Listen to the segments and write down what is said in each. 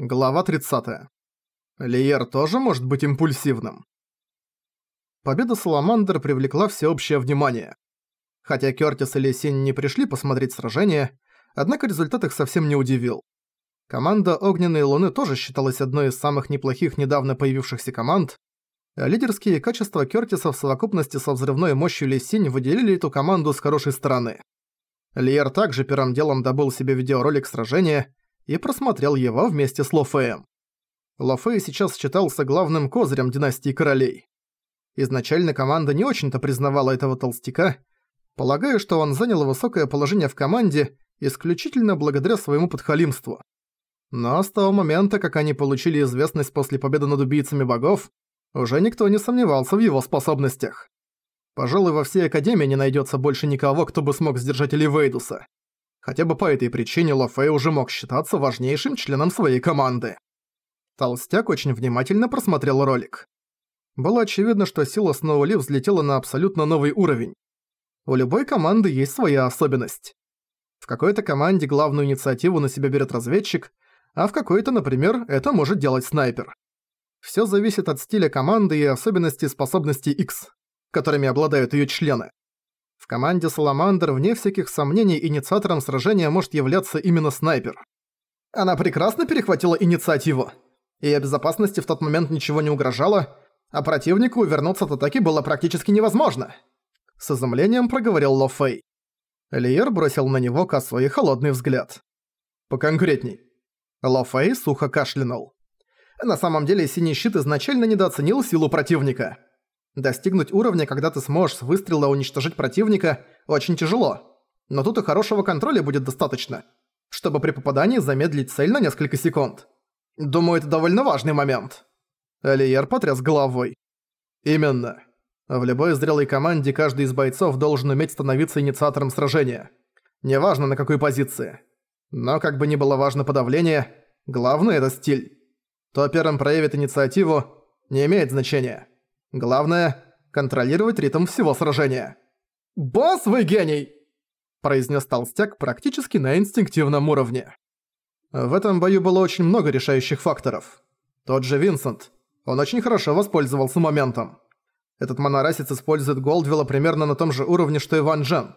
Глава 30. Лиер тоже может быть импульсивным. Победа Саламандр привлекла всеобщее внимание. Хотя Кёртис и Лесин не пришли посмотреть сражение, однако результат их совсем не удивил. Команда Огненной Луны тоже считалась одной из самых неплохих недавно появившихся команд. Лидерские качества Кёртиса в совокупности со взрывной мощью Лесинь выделили эту команду с хорошей стороны. Лиер также первым делом добыл себе видеоролик сражения и просмотрел его вместе с Лофеем. Лофей сейчас считался главным козырем династии королей. Изначально команда не очень-то признавала этого толстяка, полагая, что он занял высокое положение в команде исключительно благодаря своему подхалимству. Но с того момента, как они получили известность после победы над убийцами богов, уже никто не сомневался в его способностях. Пожалуй, во всей Академии не найдется больше никого, кто бы смог сдержать Эливейдуса. Хотя бы по этой причине Лофей уже мог считаться важнейшим членом своей команды. Толстяк очень внимательно просмотрел ролик. Было очевидно, что сила Сноули взлетела на абсолютно новый уровень. У любой команды есть своя особенность. В какой-то команде главную инициативу на себя берет разведчик, а в какой-то, например, это может делать снайпер. Всё зависит от стиля команды и особенностей способностей X, которыми обладают её члены. Команде Саламандр, вне всяких сомнений, инициатором сражения может являться именно снайпер. Она прекрасно перехватила инициативу. И о безопасности в тот момент ничего не угрожало, а противнику увернуться от атаки было практически невозможно. С изумлением проговорил Ло Фэй. Лиер бросил на него косой холодный взгляд. «Поконкретней». Ло Фэй сухо кашлянул. На самом деле Синий Щит изначально недооценил силу противника. Достигнуть уровня, когда ты сможешь с выстрела уничтожить противника, очень тяжело. Но тут и хорошего контроля будет достаточно, чтобы при попадании замедлить цель на несколько секунд. Думаю, это довольно важный момент. Элиер потряс головой. Именно. В любой зрелой команде каждый из бойцов должен уметь становиться инициатором сражения. Неважно на какой позиции. Но как бы ни было важно подавление, главное это стиль. Кто первым проявит инициативу, не имеет значения. Главное – контролировать ритм всего сражения. «Босс, вы гений!» – произнес толстяк практически на инстинктивном уровне. В этом бою было очень много решающих факторов. Тот же Винсент. Он очень хорошо воспользовался моментом. Этот монорасец использует Голдвилла примерно на том же уровне, что и Ван Джен.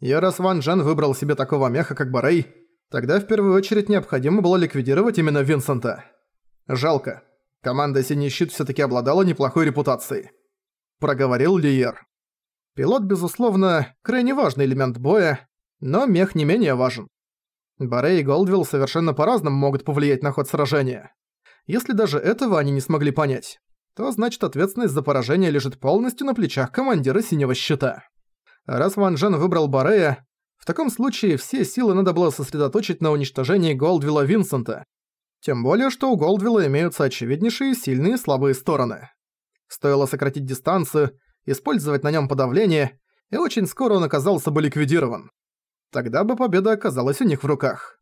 И раз Ван Джен выбрал себе такого меха, как Барей, тогда в первую очередь необходимо было ликвидировать именно Винсента. Жалко. Команда «Синий щит» всё-таки обладала неплохой репутацией. Проговорил Лиер. Пилот, безусловно, крайне важный элемент боя, но мех не менее важен. Баре и Голдвилл совершенно по-разному могут повлиять на ход сражения. Если даже этого они не смогли понять, то значит ответственность за поражение лежит полностью на плечах командира Синего Щита. Раз Ван Джен выбрал Барея, в таком случае все силы надо было сосредоточить на уничтожении Голдвилла Винсента, тем более, что у Голдвилла имеются очевиднейшие сильные и слабые стороны. Стоило сократить дистанцию, использовать на нем подавление, и очень скоро он оказался бы ликвидирован. Тогда бы победа оказалась у них в руках.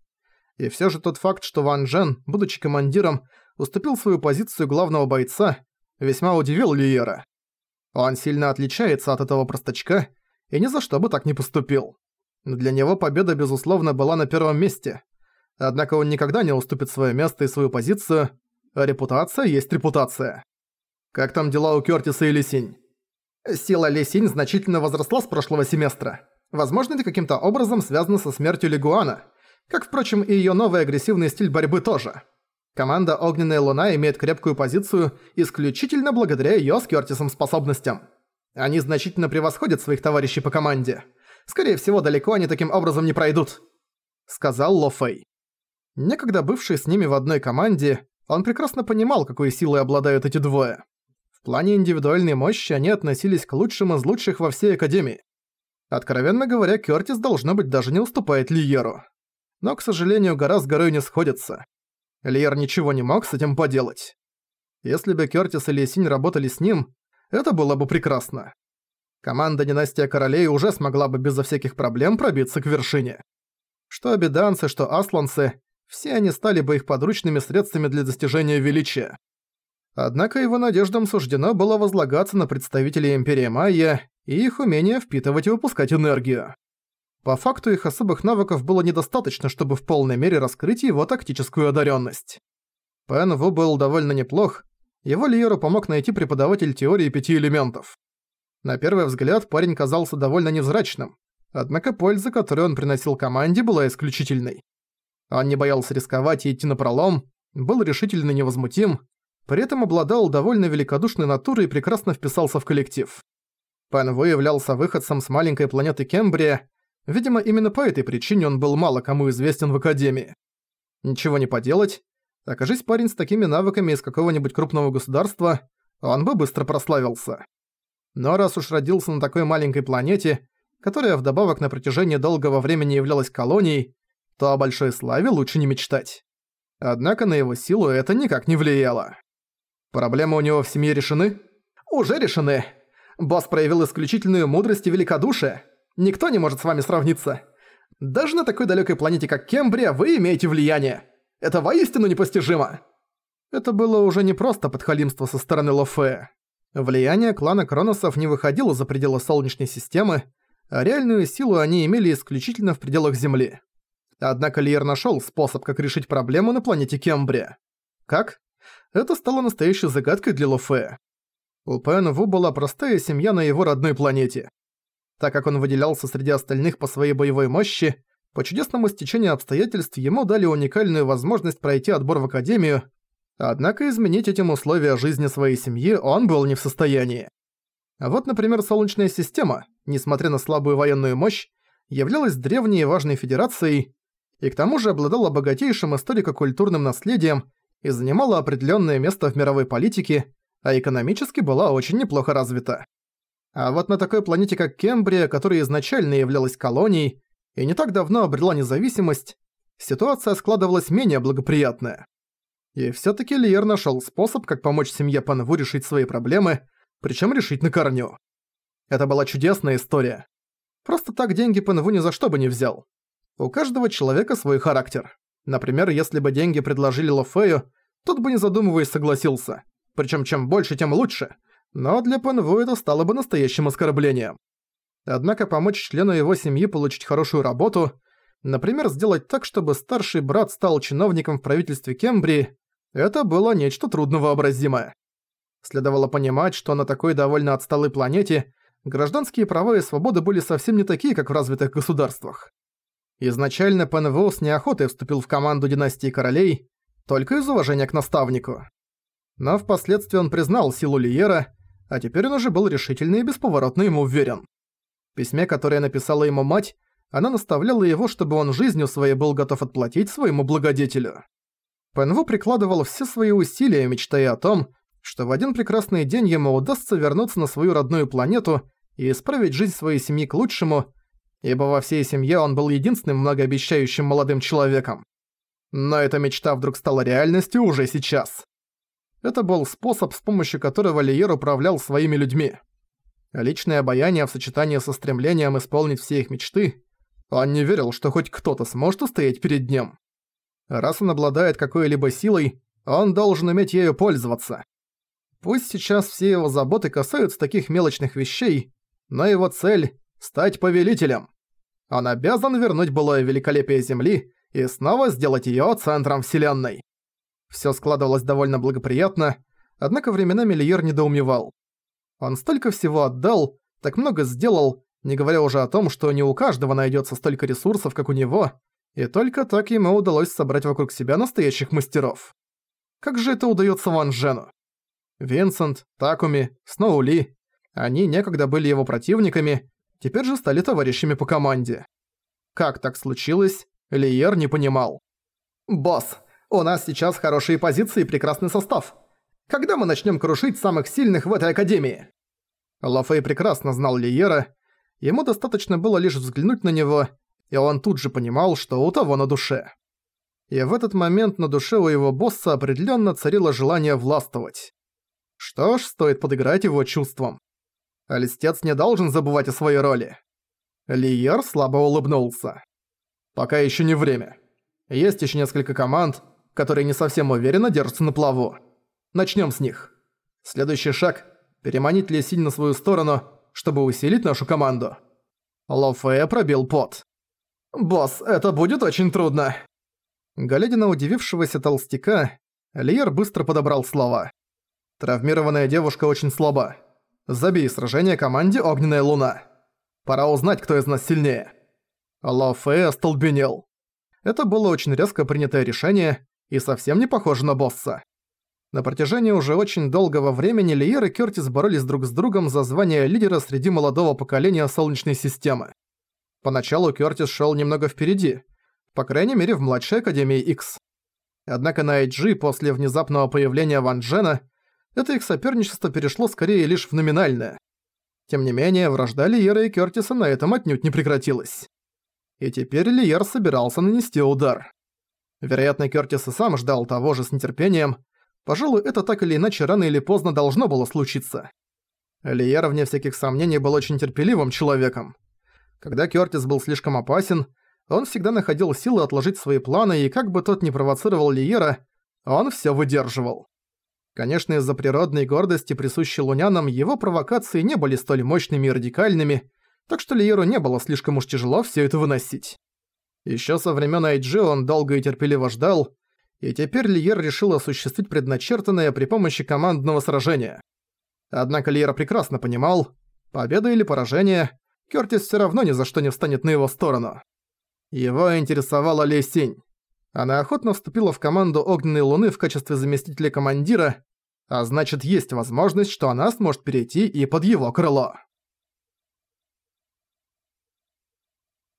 И все же тот факт, что Ван Джен, будучи командиром, уступил свою позицию главного бойца, весьма удивил Лиера. Он сильно отличается от этого простачка и ни за что бы так не поступил. Для него победа, безусловно, была на первом месте, Однако он никогда не уступит свое место и свою позицию, репутация есть репутация. Как там дела у Кёртиса и Лисинь? Сила Лисинь значительно возросла с прошлого семестра. Возможно, это каким-то образом связано со смертью Лигуана, как, впрочем, и её новый агрессивный стиль борьбы тоже. Команда Огненная Луна имеет крепкую позицию исключительно благодаря её с Кёртисом способностям. Они значительно превосходят своих товарищей по команде. Скорее всего, далеко они таким образом не пройдут», — сказал Ло Фэй. Некогда бывший с ними в одной команде, он прекрасно понимал, какой силой обладают эти двое. В плане индивидуальной мощи они относились к лучшим из лучших во всей Академии. Откровенно говоря, Кёртис, должно быть, даже не уступает Лиеру. Но, к сожалению, гора с горой не сходится. Лиер ничего не мог с этим поделать. Если бы Кёртис и Лисинь работали с ним, это было бы прекрасно. Команда Династия Королей уже смогла бы безо всяких проблем пробиться к вершине. Что обиданцы, что асланцы, все они стали бы их подручными средствами для достижения величия. Однако его надеждам суждено было возлагаться на представителей Империи Майя и их умение впитывать и выпускать энергию. По факту их особых навыков было недостаточно, чтобы в полной мере раскрыть его тактическую одаренность. Пен Ву был довольно неплох, его Лиеру помог найти преподаватель теории пяти элементов. На первый взгляд парень казался довольно невзрачным, однако польза, которую он приносил команде, была исключительной. Он не боялся рисковать и идти напролом, был решительно невозмутим, при этом обладал довольно великодушной натурой и прекрасно вписался в коллектив. Пен Ву являлся выходцем с маленькой планеты Кембрия, видимо, именно по этой причине он был мало кому известен в Академии. Ничего не поделать, окажись парень с такими навыками из какого-нибудь крупного государства, он бы быстро прославился. Но раз уж родился на такой маленькой планете, которая вдобавок на протяжении долгого времени являлась колонией, то о большой славе лучше не мечтать. Однако на его силу это никак не влияло. Проблемы у него в семье решены? Уже решены. Босс проявил исключительную мудрость и великодушие. Никто не может с вами сравниться. Даже на такой далекой планете, как Кембрия, вы имеете влияние. Это воистину непостижимо. Это было уже не просто подхалимство со стороны Лофея. Влияние клана Кроносов не выходило за пределы Солнечной системы, а реальную силу они имели исключительно в пределах Земли. Однако Лиер нашёл способ, как решить проблему на планете Кембрия. Как? Это стало настоящей загадкой для Лофея. У Пэн Ву была простая семья на его родной планете. Так как он выделялся среди остальных по своей боевой мощи, по чудесному стечению обстоятельств ему дали уникальную возможность пройти отбор в Академию, однако изменить этим условия жизни своей семьи он был не в состоянии. А вот, например, Солнечная система, несмотря на слабую военную мощь, являлась древней и важной федерацией, и к тому же обладала богатейшим историко-культурным наследием и занимала определенное место в мировой политике, а экономически была очень неплохо развита. А вот на такой планете, как Кембрия, которая изначально являлась колонией и не так давно обрела независимость, ситуация складывалась менее благоприятная. И всё-таки Лиер нашёл способ, как помочь семье Панву решить свои проблемы, причём решить на корню. Это была чудесная история. Просто так деньги Панву ни за что бы не взял. У каждого человека свой характер. Например, если бы деньги предложили Лофею, тот бы не задумываясь согласился. Причем чем больше, тем лучше. Но для Панву это стало бы настоящим оскорблением. Однако помочь члену его семьи получить хорошую работу, например, сделать так, чтобы старший брат стал чиновником в правительстве Кембрии, это было нечто трудновообразимое. Следовало понимать, что на такой довольно отсталой планете гражданские права и свободы были совсем не такие, как в развитых государствах. Изначально Пенвоу с неохотой вступил в команду династии королей, только из уважения к наставнику. Но впоследствии он признал силу Лиера, а теперь он уже был решительно и бесповоротно ему уверен. В письме, которое написала ему мать, она наставляла его, чтобы он жизнью своей был готов отплатить своему благодетелю. Пенву прикладывал все свои усилия, мечтая о том, что в один прекрасный день ему удастся вернуться на свою родную планету и исправить жизнь своей семьи к лучшему, ибо во всей семье он был единственным многообещающим молодым человеком. Но эта мечта вдруг стала реальностью уже сейчас. Это был способ, с помощью которого Лиер управлял своими людьми. Личное обаяние в сочетании со стремлением исполнить все их мечты, он не верил, что хоть кто-то сможет устоять перед ним. Раз он обладает какой-либо силой, он должен уметь ею пользоваться. Пусть сейчас все его заботы касаются таких мелочных вещей, но его цель — стать повелителем. Он обязан вернуть былое великолепие Земли и снова сделать её центром Вселенной. Всё складывалось довольно благоприятно, однако временами Лиер недоумевал. Он столько всего отдал, так много сделал, не говоря уже о том, что не у каждого найдётся столько ресурсов, как у него, и только так ему удалось собрать вокруг себя настоящих мастеров. Как же это удаётся Ван Джену? Винсент, Такуми, Сноу Ли. Они некогда были его противниками, теперь же стали товарищами по команде. Как так случилось, Лиер не понимал. «Босс, у нас сейчас хорошие позиции и прекрасный состав. Когда мы начнем крушить самых сильных в этой академии?» Лафей прекрасно знал Лиера, ему достаточно было лишь взглянуть на него, и он тут же понимал, что у того на душе. И в этот момент на душе у его босса определенно царило желание властвовать. Что ж, стоит подыграть его чувствам. А листец не должен забывать о своей роли. Лиер слабо улыбнулся. Пока еще не время. Есть еще несколько команд, которые не совсем уверенно держатся на плаву. Начнем с них. Следующий шаг – переманить Лесинь на свою сторону, чтобы усилить нашу команду. Лофея пробил пот. «Босс, это будет очень трудно!» Глядя на удивившегося толстяка, Лиер быстро подобрал слова. Травмированная девушка очень слаба. Забей сражение команде «Огненная луна». Пора узнать, кто из нас сильнее. Ло Фэй остолбенел. Это было очень резко принятое решение и совсем не похоже на босса. На протяжении уже очень долгого времени Лиер и Кёртис боролись друг с другом за звание лидера среди молодого поколения Солнечной системы. Поначалу Кёртис шёл немного впереди, по крайней мере в младшей Академии X. Однако на IG после внезапного появления Ван Джена это их соперничество перешло скорее лишь в номинальное. Тем не менее, вражда Лиера и Кёртиса на этом отнюдь не прекратилась. И теперь Лиер собирался нанести удар. Вероятно, Кёртис и сам ждал того же с нетерпением, Пожалуй, это так или иначе рано или поздно должно было случиться. Лиер, вне всяких сомнений, был очень терпеливым человеком. Когда Кёртис был слишком опасен, он всегда находил силы отложить свои планы, и как бы тот ни провоцировал Лиера, он всё выдерживал. Конечно, из-за природной гордости, присущей лунянам, его провокации не были столь мощными и радикальными, так что Лиеру не было слишком уж тяжело всё это выносить. Ещё со времён Айджи он долго и терпеливо ждал, и теперь Лиер решил осуществить предначертанное при помощи командного сражения. Однако Лиер прекрасно понимал, победа или поражение, Кёртис всё равно ни за что не встанет на его сторону. Его интересовала Ли Синь. Она охотно вступила в команду Огненной Луны в качестве заместителя командира, а значит есть возможность, что она сможет перейти и под его крыло.